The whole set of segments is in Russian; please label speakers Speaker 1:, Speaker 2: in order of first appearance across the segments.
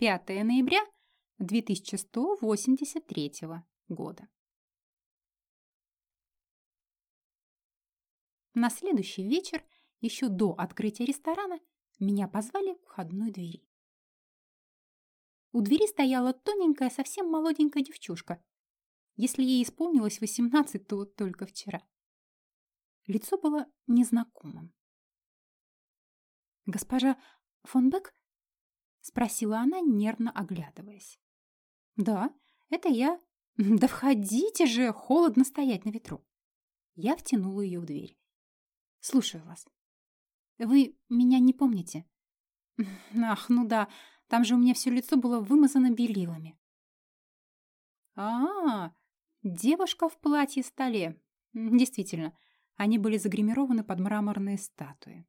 Speaker 1: 5 ноября 2183 года. На следующий вечер, еще до открытия ресторана, меня позвали к входной двери. У двери стояла тоненькая, совсем молоденькая девчушка. Если ей исполнилось 18, то только вчера. Лицо было незнакомым. «Госпожа фон Бек?» — спросила она, нервно оглядываясь. «Да, это я. Да входите же, холодно стоять на ветру». Я втянула ее в дверь. «Слушаю вас». «Вы меня не помните?» «Ах, ну да, там же у меня все лицо было вымазано белилами». А, -а, -а девушка в платье-столе. Действительно, они были загримированы под мраморные статуи.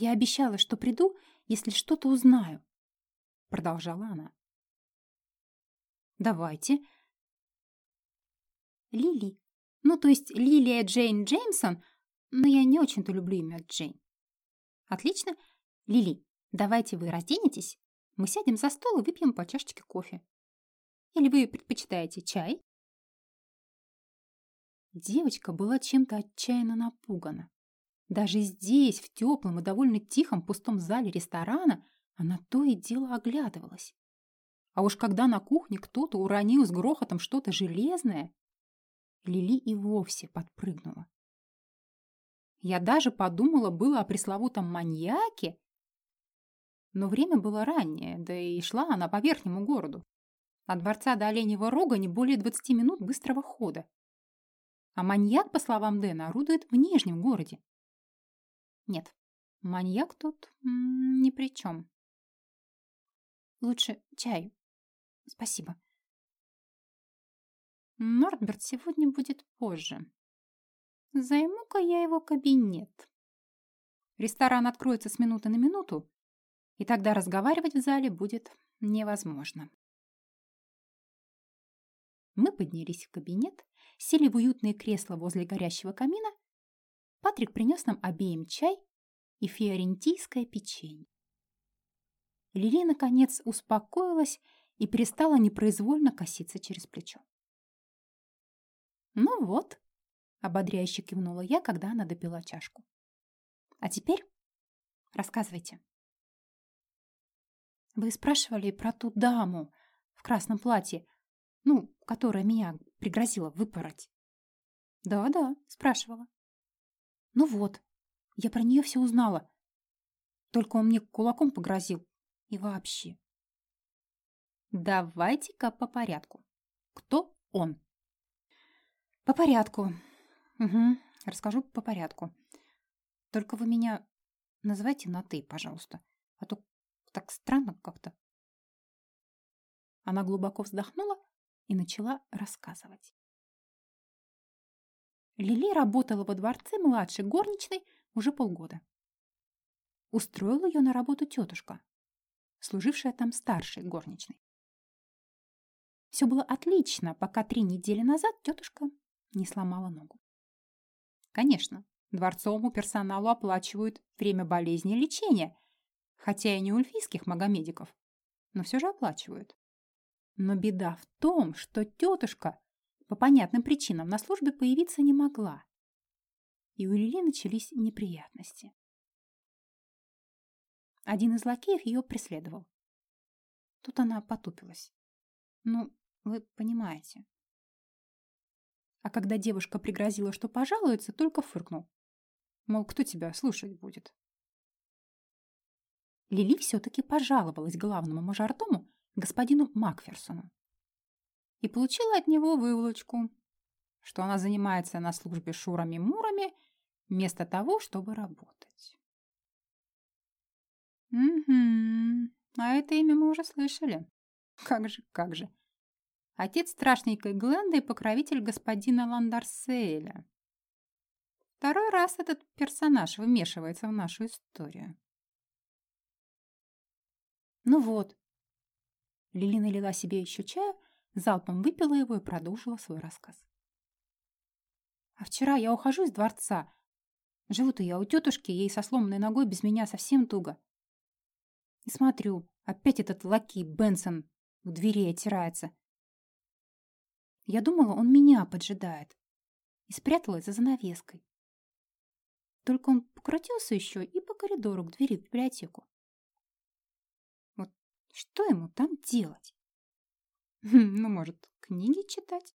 Speaker 1: «Я обещала, что приду, если что-то узнаю», — продолжала она. Давайте. Лили. Ну, то есть Лилия Джейн Джеймсон, но я не очень-то люблю имя Джейн. Отлично. Лили, давайте вы разденетесь, мы сядем за стол и выпьем по чашечке кофе. Или вы предпочитаете чай? Девочка была чем-то отчаянно напугана. Даже здесь, в теплом и довольно тихом пустом зале ресторана, она то и дело оглядывалась. А уж когда на кухне кто-то уронил с грохотом что-то железное, Лили и вовсе подпрыгнула. Я даже подумала было о пресловутом маньяке, но время было раннее, да и шла она по верхнему городу. От дворца до Оленьего рога не более 20 минут быстрого хода. А маньяк, по словам Дэна, орудует в Нижнем городе. Нет, маньяк тут ни при чем. Лучше чай, Спасибо. Нордберт сегодня будет позже. Займу-ка я его кабинет. Ресторан откроется с минуты на минуту, и тогда разговаривать в зале будет невозможно. Мы поднялись в кабинет, сели в уютные кресла возле горящего камина. Патрик принес нам обеим чай и фиорентийское печенье. Лили, наконец, успокоилась и перестала непроизвольно коситься через плечо. «Ну вот», — ободряюще кивнула я, когда она допила чашку. «А теперь рассказывайте». «Вы спрашивали про ту даму в красном платье, ну, которая меня пригрозила выпороть?» «Да-да», — спрашивала. «Ну вот, я про нее все узнала. Только он мне кулаком погрозил. И вообще, Давайте-ка по порядку. Кто он? По порядку. Угу, расскажу по порядку. Только вы меня называйте на «ты», пожалуйста. А то так странно как-то. Она глубоко вздохнула и начала рассказывать. Лили работала во дворце младшей горничной уже полгода. Устроила ее на работу тетушка, служившая там старшей горничной. Все было отлично, пока три недели назад тетушка не сломала ногу. Конечно, дворцовому персоналу оплачивают время болезни и лечения, хотя и не у эльфийских магомедиков, но все же оплачивают. Но беда в том, что тетушка по понятным причинам на службе появиться не могла. И у Лили начались неприятности. Один из лакеев ее преследовал. Тут она потупилась. Ну, вы понимаете. А когда девушка пригрозила, что пожалуется, только фыркнул. Мол, кто тебя слушать будет? Лили все-таки пожаловалась главному мажордому, господину Макферсону. И получила от него выволочку, что она занимается на службе шурами-мурами вместо того, чтобы работать. Угу, а это имя мы уже слышали. Как же, как же. Отец страшненькой Гленды и покровитель господина Ландарсейля. Второй раз этот персонаж вмешивается в нашу историю. Ну вот. Лили налила себе еще чаю, залпом выпила его и продолжила свой рассказ. А вчера я ухожу из дворца. Живу-то я у тетушки, ей со сломанной ногой без меня совсем туго. И смотрю, Опять этот лакей Бенсон в двери отирается. Я думала, он меня поджидает. И спряталась за занавеской. Только он покрутился еще и по коридору к двери в библиотеку. Вот что ему там делать? Ну, может, книги читать?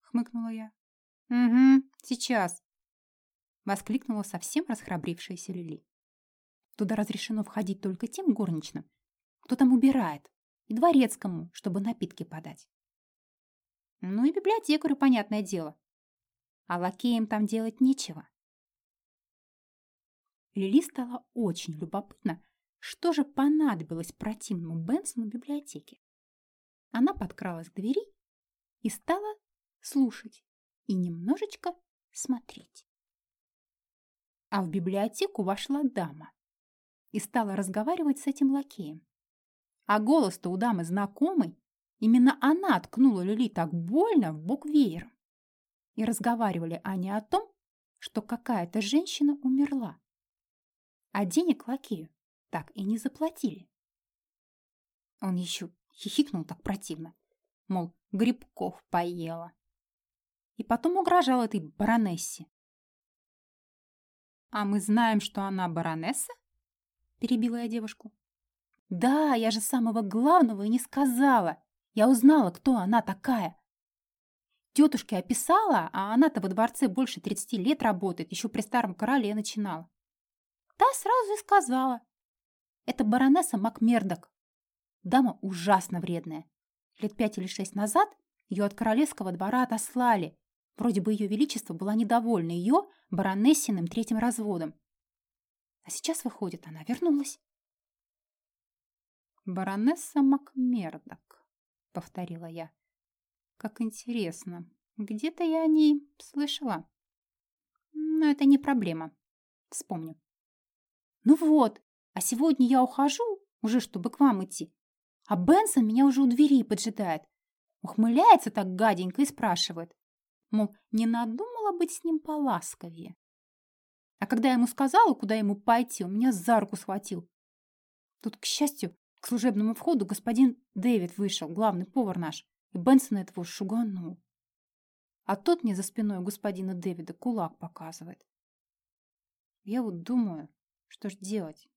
Speaker 1: Хмыкнула я. Угу, сейчас. Воскликнула совсем расхрабрившаяся Лили. Туда разрешено входить только тем горничным, кто там убирает, и дворецкому, чтобы напитки подать. Ну и библиотекарю, понятное дело. А лакеям там делать нечего. Лили стало очень любопытно, что же понадобилось противному Бенсону в библиотеке. Она подкралась к двери и стала слушать и немножечко смотреть. А в библиотеку вошла дама и стала разговаривать с этим лакеем. А голос-то у дамы знакомый. Именно она ткнула Лили так больно в бок веером. И разговаривали они о том, что какая-то женщина умерла а денег лакею так и не заплатили. Он еще хихикнул так противно, мол, грибков поела. И потом угрожал этой баронессе. «А мы знаем, что она баронесса?» – перебила я девушку. «Да, я же самого главного и не сказала. Я узнала, кто она такая. Тетушке описала, а она-то во дворце больше 30 лет работает, еще при старом короле начинала. Та сразу и сказала. Это баронесса Макмердок. Дама ужасно вредная. Лет пять или шесть назад ее от королевского двора отослали. Вроде бы ее величество была недовольна ее баронессиным третьим разводом. А сейчас, выходит, она вернулась. «Баронесса Макмердок», — повторила я. «Как интересно. Где-то я о ней слышала. Но это не проблема. Вспомню. Ну вот, а сегодня я ухожу, уже чтобы к вам идти. А Бенсон меня уже у двери поджидает. Ухмыляется так гаденько и спрашивает. Мол, не надумала быть с ним поласковее. А когда я ему сказала, куда ему пойти, он меня за руку схватил. Тут, к счастью, к служебному входу господин Дэвид вышел, главный повар наш, и Бенсон этого шуганул. А тот мне за спиной господина Дэвида кулак показывает. Я вот думаю, что ж делать?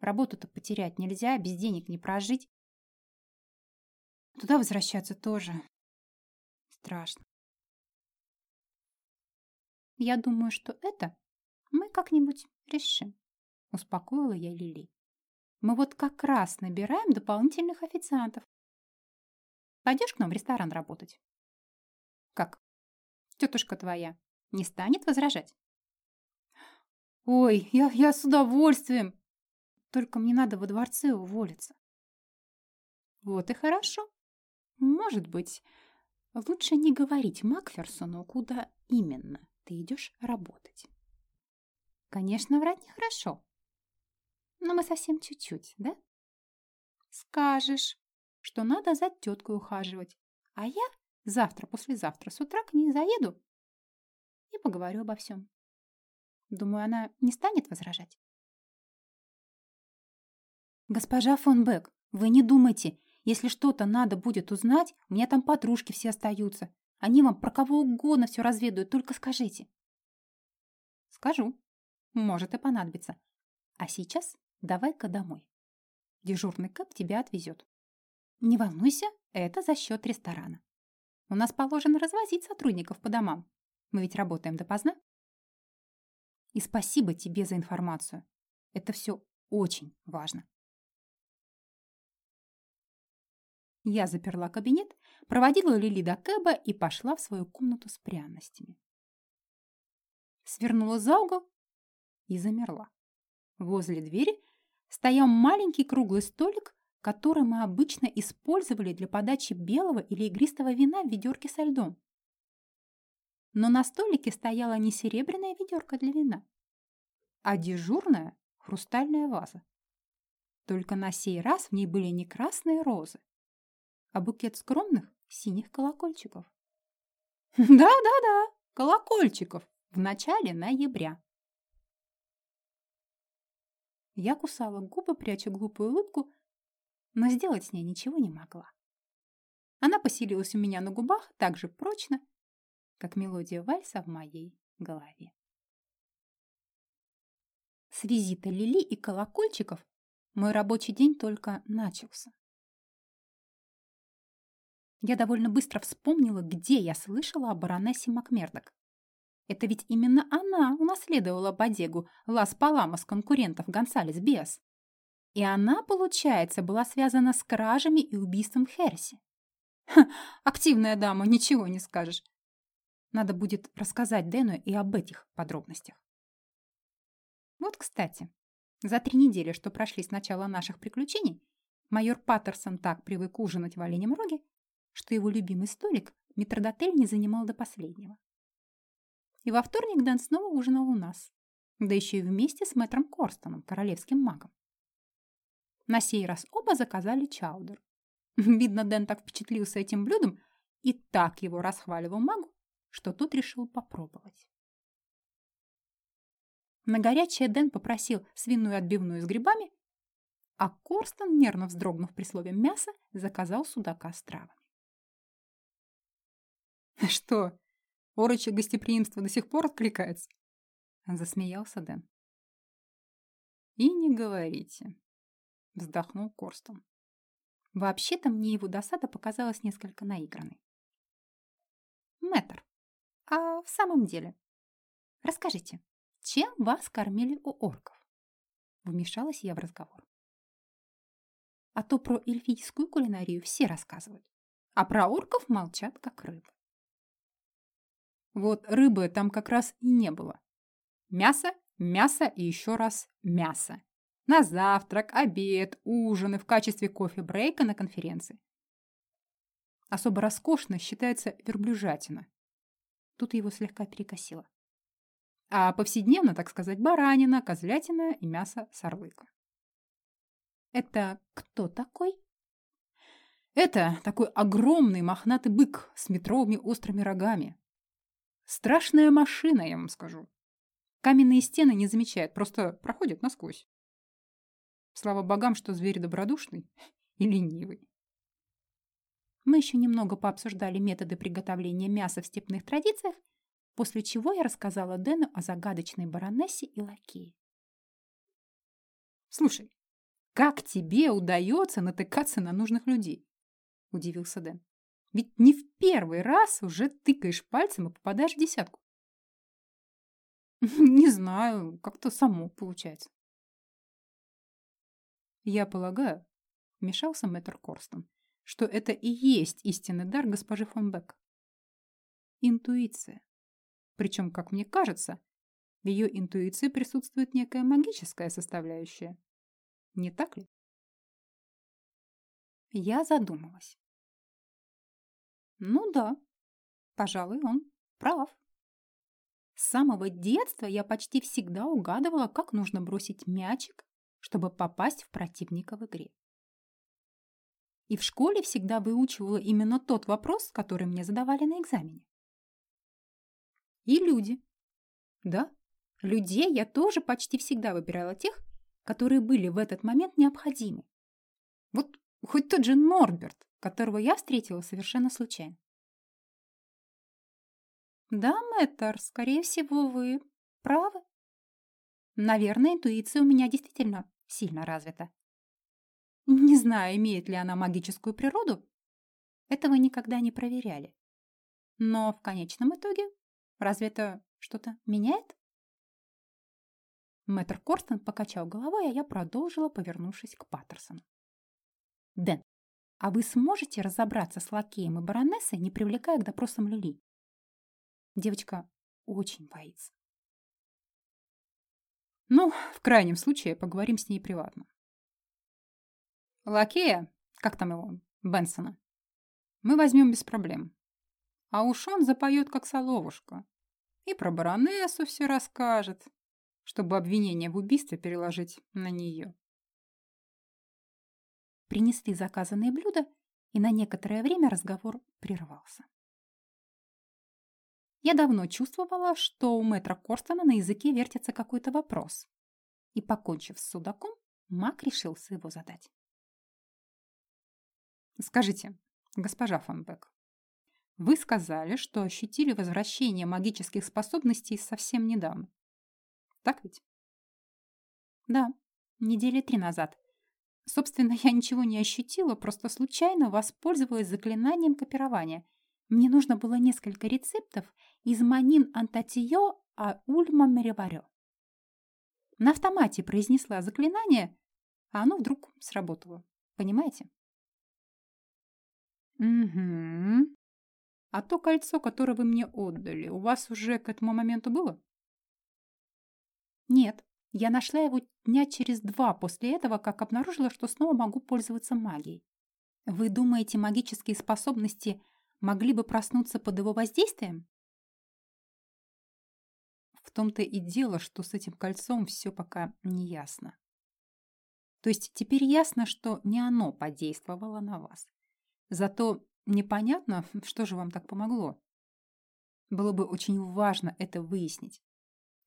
Speaker 1: Работу-то потерять нельзя, без денег не прожить. Туда возвращаться тоже страшно. Я думаю, что это мы как-нибудь решим, успокоила я Лили. Мы вот как раз набираем дополнительных официантов. Пойдешь к нам в ресторан работать? Как? Тетушка твоя не станет возражать? Ой, я, я с удовольствием. Только мне надо во дворце уволиться. Вот и хорошо. Может быть, лучше не говорить Макферсону, куда именно ты идешь работать. Конечно, врать нехорошо. Но мы совсем чуть-чуть, да? Скажешь, что надо за теткой ухаживать, а я завтра-послезавтра с утра к ней заеду и поговорю обо всем. Думаю, она не станет возражать. «Госпожа фон Бек, вы не думайте. Если что-то надо будет узнать, у меня там подружки все остаются. Они вам про кого угодно все разведают, только скажите». «Скажу. Может и понадобится. А сейчас давай-ка домой. Дежурный Кэп тебя отвезет. Не волнуйся, это за счет ресторана. У нас положено развозить сотрудников по домам. Мы ведь работаем допоздна. И спасибо тебе за информацию. Это все очень важно. Я заперла кабинет, проводила Лили до Кэба и пошла в свою комнату с пряностями. Свернула за угол и замерла. Возле двери стоял маленький круглый столик, который мы обычно использовали для подачи белого или игристого вина в ведерке со льдом. Но на столике стояла не серебряная ведерко для вина, а дежурная хрустальная ваза. Только на сей раз в ней были не красные розы, а букет скромных синих колокольчиков. Да-да-да, колокольчиков в начале ноября. Я кусала губы, пряча глупую улыбку, но сделать с ней ничего не могла. Она поселилась у меня на губах так же прочно, как мелодия вальса в моей голове. С визита Лили и колокольчиков мой рабочий день только начался. Я довольно быстро вспомнила, где я слышала о баронессе Макмердок. Это ведь именно она унаследовала бодегу Лас Паламос конкурентов Гонсалес Биас. И она, получается, была связана с кражами и убийством Херси. Ха, активная дама, ничего не скажешь. Надо будет рассказать Дэну и об этих подробностях. Вот, кстати, за три недели, что прошли с начала наших приключений, майор Паттерсон так привык ужинать в оленем роге, что его любимый столик метродотель не занимал до последнего. И во вторник Дэн снова ужинал у нас, да еще и вместе с мэтром Корстоном, королевским магом. На сей раз оба заказали чаудер. Видно, Дэн так впечатлился этим блюдом и так его расхваливал магу, что тот решил попробовать. На горячее Дэн попросил свиную отбивную с грибами, а Корстон, нервно вздрогнув при слове «мясо», заказал судака с травами. «Что, орочье гостеприимство до сих пор откликается?» Засмеялся Дэн. «И не говорите», — вздохнул Корстон. Вообще-то мне его досада показалась несколько наигранной. Мэтр, а в самом деле, расскажите, чем вас кормили у орков? Вмешалась я в разговор. А то про эльфийскую кулинарию все рассказывают, а про орков молчат, как рыбы. Вот рыбы там как раз и не было. Мясо, мясо и еще раз мясо. На завтрак, обед, ужины в качестве кофе-брейка на конференции. Особо роскошно считается верблюжатина. Тут его слегка перекосило. А повседневно, так сказать, баранина, козлятина и мясо сарлыка. Это кто такой? Это такой огромный мохнатый бык с метровыми острыми рогами. Страшная машина, я вам скажу. Каменные стены не замечает, просто проходят насквозь. Слава богам, что зверь добродушный и ленивый. Мы еще немного пообсуждали методы приготовления мяса в степных традициях, после чего я рассказала Дэну о загадочной баронессе и лакее. «Слушай, как тебе удается натыкаться на нужных людей?» – удивился Дэн. «Ведь не в первый раз уже тыкаешь пальцем и попадаешь в десятку». «Не знаю, как-то само получается». «Я полагаю», — вмешался мэтр Корстон, «что это и есть истинный дар госпожи фон Бек. Интуиция. Причем, как мне кажется, в ее интуиции присутствует некая магическая составляющая. Не так ли?» Я задумалась. Ну да, пожалуй, он прав. С самого детства я почти всегда угадывала, как нужно бросить мячик чтобы попасть в противника в игре. И в школе всегда выучивала именно тот вопрос, который мне задавали на экзамене. И люди. Да, людей я тоже почти всегда выбирала тех, которые были в этот момент необходимы. Вот хоть тот же Норберт, которого я встретила совершенно случайно. Да, мэтр, скорее всего, вы правы. Наверное, интуиция у меня действительно сильно развита. Не знаю, имеет ли она магическую природу. Этого никогда не проверяли. Но в конечном итоге разве это что-то меняет? Мэтр Корстон покачал головой, а я продолжила, повернувшись к Паттерсону. «Дэн, а вы сможете разобраться с лакеем и баронессой, не привлекая к допросам Лили?» Девочка очень боится. Ну, в крайнем случае, поговорим с ней приватно. Лакея, как там его, Бенсона, мы возьмем без проблем. А уж он запоет, как соловушка. И про баронессу все расскажет, чтобы обвинение в убийстве переложить на нее. Принесли заказанные блюда, и на некоторое время разговор прервался. Я давно чувствовала, что у мэтра Корстона на языке вертится какой-то вопрос. И, покончив с судаком, маг решился его задать. Скажите, госпожа Фонбек, вы сказали, что ощутили возвращение магических способностей совсем недавно. Так ведь? Да, недели три назад. Собственно, я ничего не ощутила, просто случайно воспользовалась заклинанием копирования. Мне нужно было несколько рецептов из манин антатио а ульма мереварё. На автомате произнесла заклинание, а оно вдруг сработало. Понимаете? Угу. А то кольцо, которое вы мне отдали, у вас уже к этому моменту было? Нет. Я нашла его дня через два после этого, как обнаружила, что снова могу пользоваться магией. Вы думаете, магические способности могли бы проснуться под его воздействием? В том-то и дело, что с этим кольцом все пока не ясно. То есть теперь ясно, что не оно подействовало на вас. Зато непонятно, что же вам так помогло. Было бы очень важно это выяснить.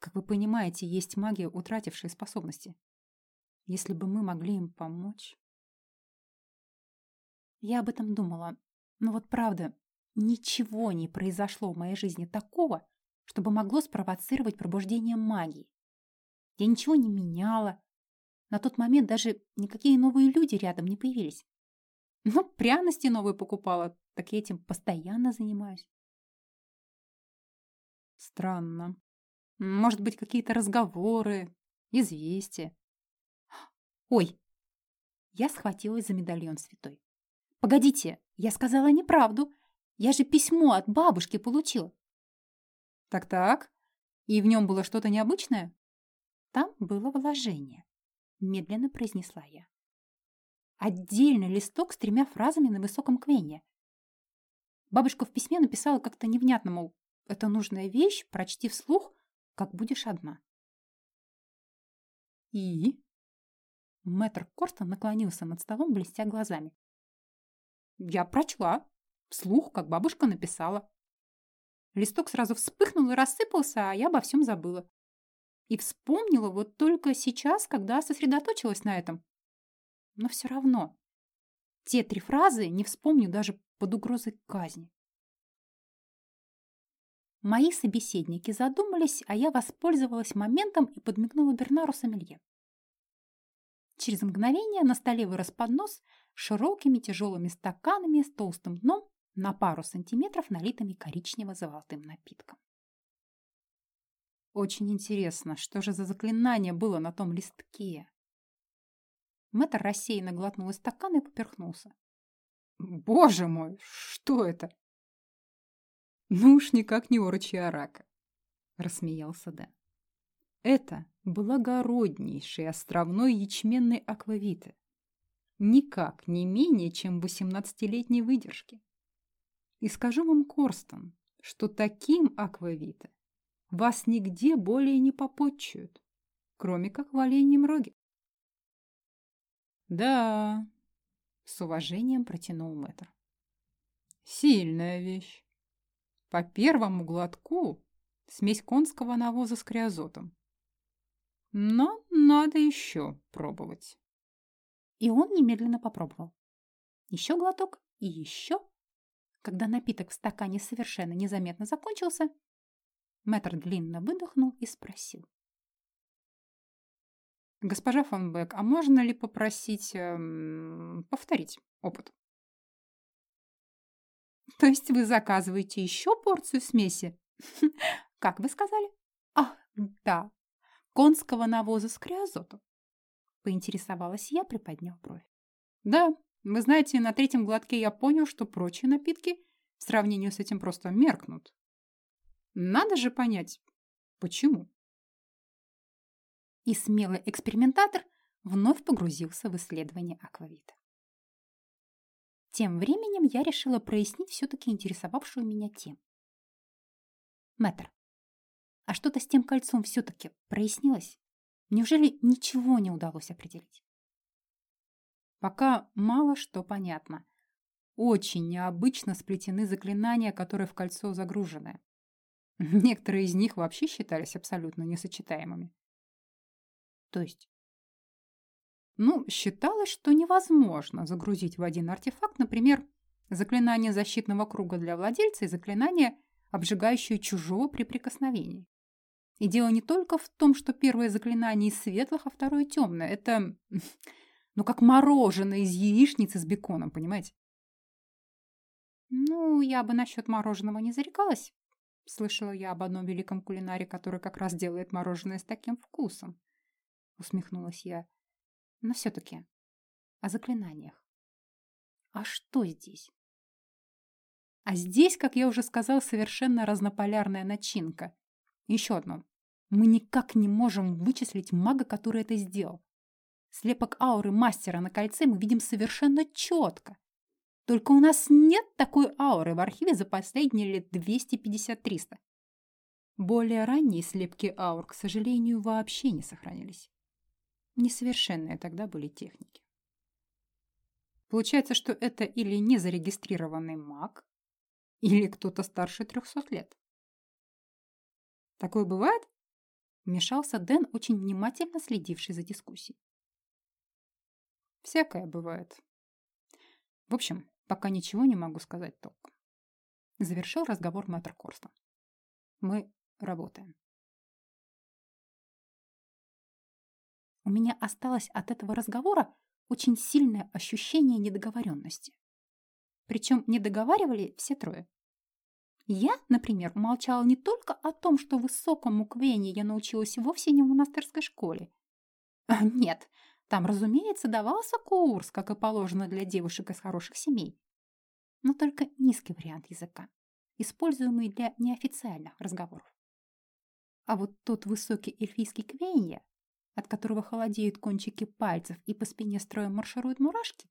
Speaker 1: Как вы понимаете, есть магия, утратившая способности. Если бы мы могли им помочь... Я об этом думала. Но вот правда, ничего не произошло в моей жизни такого, чтобы могло спровоцировать пробуждение магии. Я ничего не меняла. На тот момент даже никакие новые люди рядом не появились. Ну, пряности новые покупала, так я этим постоянно занимаюсь. Странно. Может быть, какие-то разговоры, известия. Ой, я схватилась за медальон святой. Погодите, я сказала неправду. Я же письмо от бабушки получила. Так-так. И в нем было что-то необычное? Там было вложение, медленно произнесла я. Отдельный листок с тремя фразами на высоком квене. Бабушка в письме написала как-то невнятно, мол, это нужная вещь, прочти вслух, как будешь одна. И? Мэтр Корстон наклонился над столом, блестя глазами. Я прочла. Вслух, как бабушка написала. Листок сразу вспыхнул и рассыпался, а я обо всем забыла. И вспомнила вот только сейчас, когда сосредоточилась на этом. Но все равно. Те три фразы не вспомню даже под угрозой казни. Мои собеседники задумались, а я воспользовалась моментом и подмигнула Бернару Сомелье. Через мгновение на столе вырос поднос с широкими тяжелыми стаканами с толстым дном на пару сантиметров налитыми коричнево-золотым напитком. Очень интересно, что же за заклинание было на том листке? Мэтр рассеянно глотнул из стакана и поперхнулся. «Боже мой, что это?» «Ну уж никак не орочья рака», — рассмеялся Дэн. «Это благороднейший островной ячменный аквавиты. Никак не менее, чем восемнадцатилетней выдержки. И скажу вам, Корстон, что таким аквавита вас нигде более не попотчуют, кроме как в оленьем роге. «Да», — с уважением протянул мэтр. «Сильная вещь. По первому глотку смесь конского навоза с криозотом. Но надо еще пробовать. И он немедленно попробовал. Еще глоток и еще. Когда напиток в стакане совершенно незаметно закончился, мэтр длинно выдохнул и спросил. «Госпожа фон Бек, а можно ли попросить эм, повторить опыт?» То есть вы заказываете еще порцию смеси? Как вы сказали? Ах, да, конского навоза с криозотом. Поинтересовалась я, приподняв бровь. Да, вы знаете, на третьем глотке я понял, что прочие напитки в сравнении с этим просто меркнут. Надо же понять, почему. И смелый экспериментатор вновь погрузился в исследование аквавита. Тем временем я решила прояснить все-таки интересовавшую меня тему. Мэтр, а что-то с тем кольцом все-таки прояснилось? Неужели ничего не удалось определить? Пока мало что понятно. Очень необычно сплетены заклинания, которые в кольцо загружены. Некоторые из них вообще считались абсолютно несочетаемыми. То есть? Ну, считалось, что невозможно загрузить в один артефакт, например, заклинание защитного круга для владельца и заклинание, обжигающее чужого при прикосновении. И дело не только в том, что первое заклинание из светлых, а второе темное. Это, ну, как мороженое из яичницы с беконом, понимаете? Ну, я бы насчет мороженого не зарекалась. Слышала я об одном великом кулинаре, который как раз делает мороженое с таким вкусом. Усмехнулась я. Но все-таки о заклинаниях. А что здесь? А здесь, как я уже сказал, совершенно разнополярная начинка. Еще одно. Мы никак не можем вычислить мага, который это сделал. Слепок ауры мастера на кольце мы видим совершенно четко. Только у нас нет такой ауры в архиве за последние лет 250-300. Более ранние слепки аур, к сожалению, вообще не сохранились. Несовершенные тогда были техники. Получается, что это или незарегистрированный маг, или кто-то старше 300 лет. Такое бывает? Вмешался Дэн, очень внимательно следивший за дискуссией. Всякое бывает. В общем, пока ничего не могу сказать толком. Завершил разговор мэтр Корстон. Мы работаем. У меня осталось от этого разговора очень сильное ощущение недоговоренности. Причем не договаривали все трое. Я, например, молчала не только о том, что высокому квене я научилась вовсе не в монастырской школе. А, нет, там, разумеется, давался курс, как и положено для девушек из хороших семей. Но только низкий вариант языка, используемый для неофициальных разговоров. А вот тот высокий эльфийский квенья от которого холодеют кончики пальцев и по спине строем маршируют мурашки?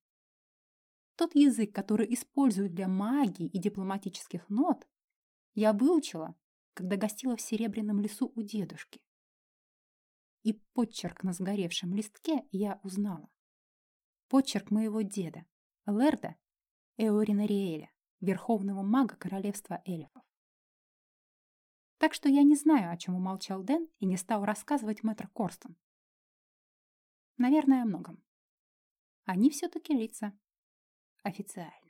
Speaker 1: Тот язык, который используют для магии и дипломатических нот, я выучила, когда гостила в Серебряном лесу у дедушки. И подчерк на сгоревшем листке я узнала. Подчерк моего деда, Лерда Эоринариэля, верховного мага королевства эльфов. Так что я не знаю, о чем умолчал Дэн и не стал рассказывать мэтр Корстон. Наверное, о многом. Они все-таки лица официальные.